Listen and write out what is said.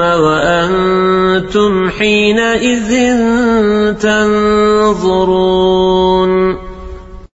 وأنتم حينئذ تنظرون.